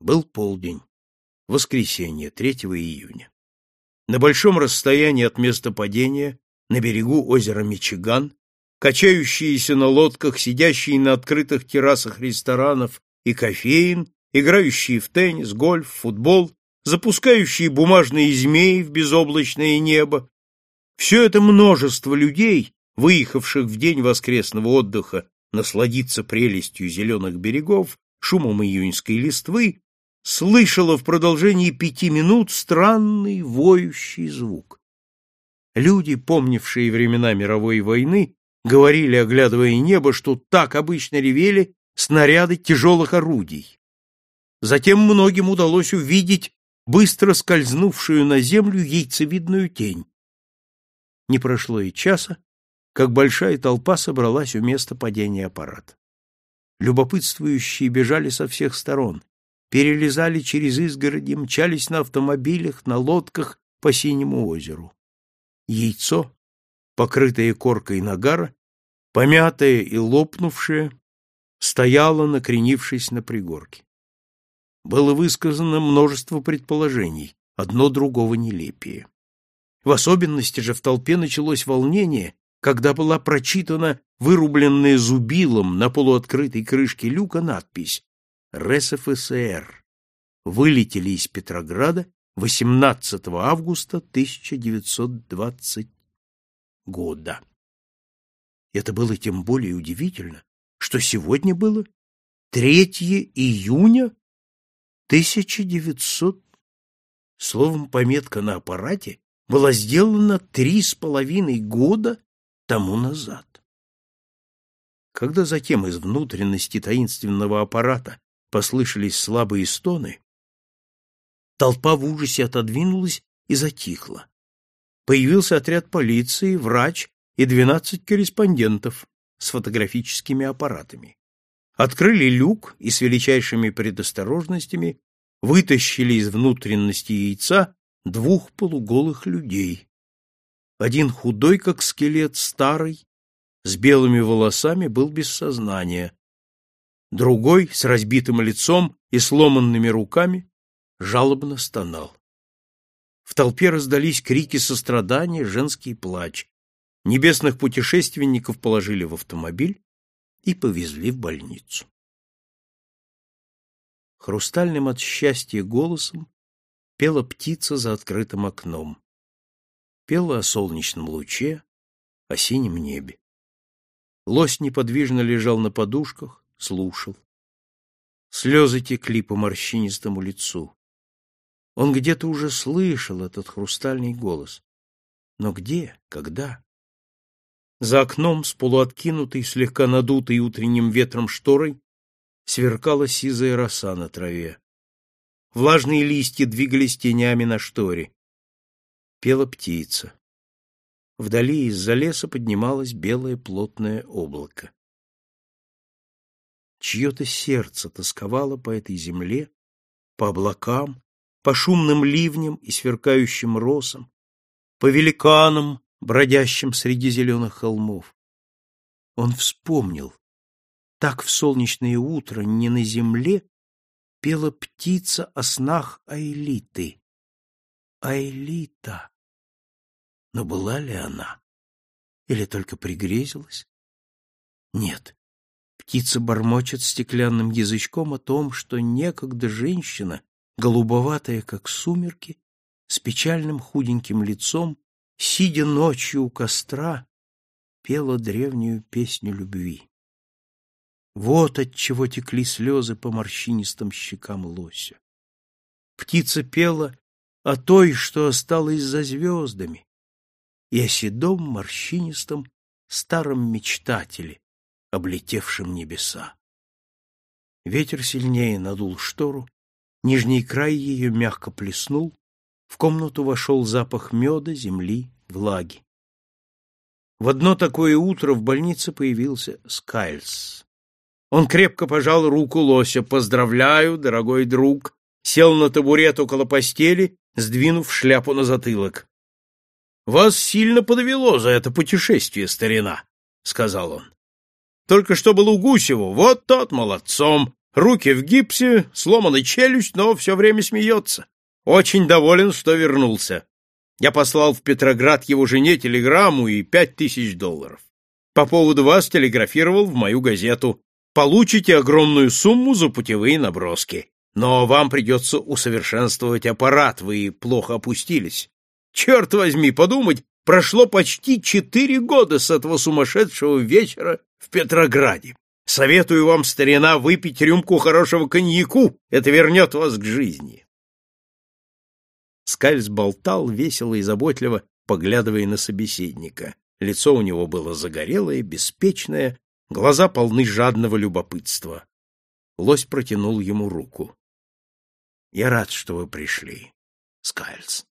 Был полдень, воскресенье, 3 июня. На большом расстоянии от места падения, на берегу озера Мичиган, качающиеся на лодках, сидящие на открытых террасах ресторанов и кофеин, играющие в теннис, гольф, футбол, запускающие бумажные змеи в безоблачное небо. Все это множество людей, выехавших в день воскресного отдыха насладиться прелестью зеленых берегов, шумом июньской листвы, слышала в продолжении пяти минут странный воющий звук. Люди, помнившие времена мировой войны, говорили, оглядывая небо, что так обычно ревели снаряды тяжелых орудий. Затем многим удалось увидеть быстро скользнувшую на землю яйцевидную тень. Не прошло и часа, как большая толпа собралась у места падения аппарата. Любопытствующие бежали со всех сторон, перелезали через изгороди, мчались на автомобилях, на лодках по синему озеру. Яйцо, покрытое коркой нагара, помятое и лопнувшее, стояло, накренившись на пригорке. Было высказано множество предположений, одно другого нелепее. В особенности же в толпе началось волнение, когда была прочитана вырубленная зубилом на полуоткрытой крышке люка надпись РСФСР. Вылетели из Петрограда 18 августа 1920 года. Это было тем более удивительно, что сегодня было 3 июня 1900. Словом, пометка на аппарате была сделана три с половиной года тому назад. Когда затем из внутренности таинственного аппарата послышались слабые стоны, толпа в ужасе отодвинулась и затихла. Появился отряд полиции, врач и двенадцать корреспондентов с фотографическими аппаратами. Открыли люк и с величайшими предосторожностями вытащили из внутренности яйца двух полуголых людей. Один худой, как скелет, старый, с белыми волосами, был без сознания. Другой, с разбитым лицом и сломанными руками, жалобно стонал. В толпе раздались крики сострадания, женский плач. Небесных путешественников положили в автомобиль и повезли в больницу. Хрустальным от счастья голосом пела птица за открытым окном. Пела о солнечном луче, о синем небе. Лось неподвижно лежал на подушках, слушал. Слезы текли по морщинистому лицу. Он где-то уже слышал этот хрустальный голос. Но где, когда? За окном, с полуоткинутой, слегка надутой утренним ветром шторой, сверкала сизая роса на траве. Влажные листья двигались тенями на шторе. Пела птица. Вдали из-за леса поднималось белое плотное облако. Чье-то сердце тосковало по этой земле, по облакам, по шумным ливням и сверкающим росам, по великанам, бродящим среди зеленых холмов. Он вспомнил. Так в солнечное утро не на земле пела птица о снах Аэлиты. Аэлита. Но была ли она? Или только пригрезилась? Нет. Птица бормочет стеклянным язычком о том, что некогда женщина, голубоватая, как сумерки, с печальным худеньким лицом, сидя ночью у костра, пела древнюю песню любви. Вот от чего текли слезы по морщинистым щекам лося. Птица пела о той, что осталась за звездами, и о седом морщинистом старом мечтателе, облетевшем небеса. Ветер сильнее надул штору, нижний край ее мягко плеснул, в комнату вошел запах меда, земли, влаги. В одно такое утро в больнице появился Скайльс. Он крепко пожал руку лося. «Поздравляю, дорогой друг!» Сел на табурет около постели, сдвинув шляпу на затылок. «Вас сильно подвело за это путешествие, старина», — сказал он. «Только что был у Гусеву, вот тот молодцом, Руки в гипсе, сломана челюсть, но все время смеется. Очень доволен, что вернулся. Я послал в Петроград его жене телеграмму и пять тысяч долларов. По поводу вас телеграфировал в мою газету. Получите огромную сумму за путевые наброски. Но вам придется усовершенствовать аппарат, вы плохо опустились. Черт возьми, подумать, прошло почти четыре года с этого сумасшедшего вечера в Петрограде. Советую вам, старина, выпить рюмку хорошего коньяку, это вернет вас к жизни. Скальз болтал весело и заботливо, поглядывая на собеседника. Лицо у него было загорелое, беспечное, глаза полны жадного любопытства. Лось протянул ему руку. — Я рад, что вы пришли, Скальз.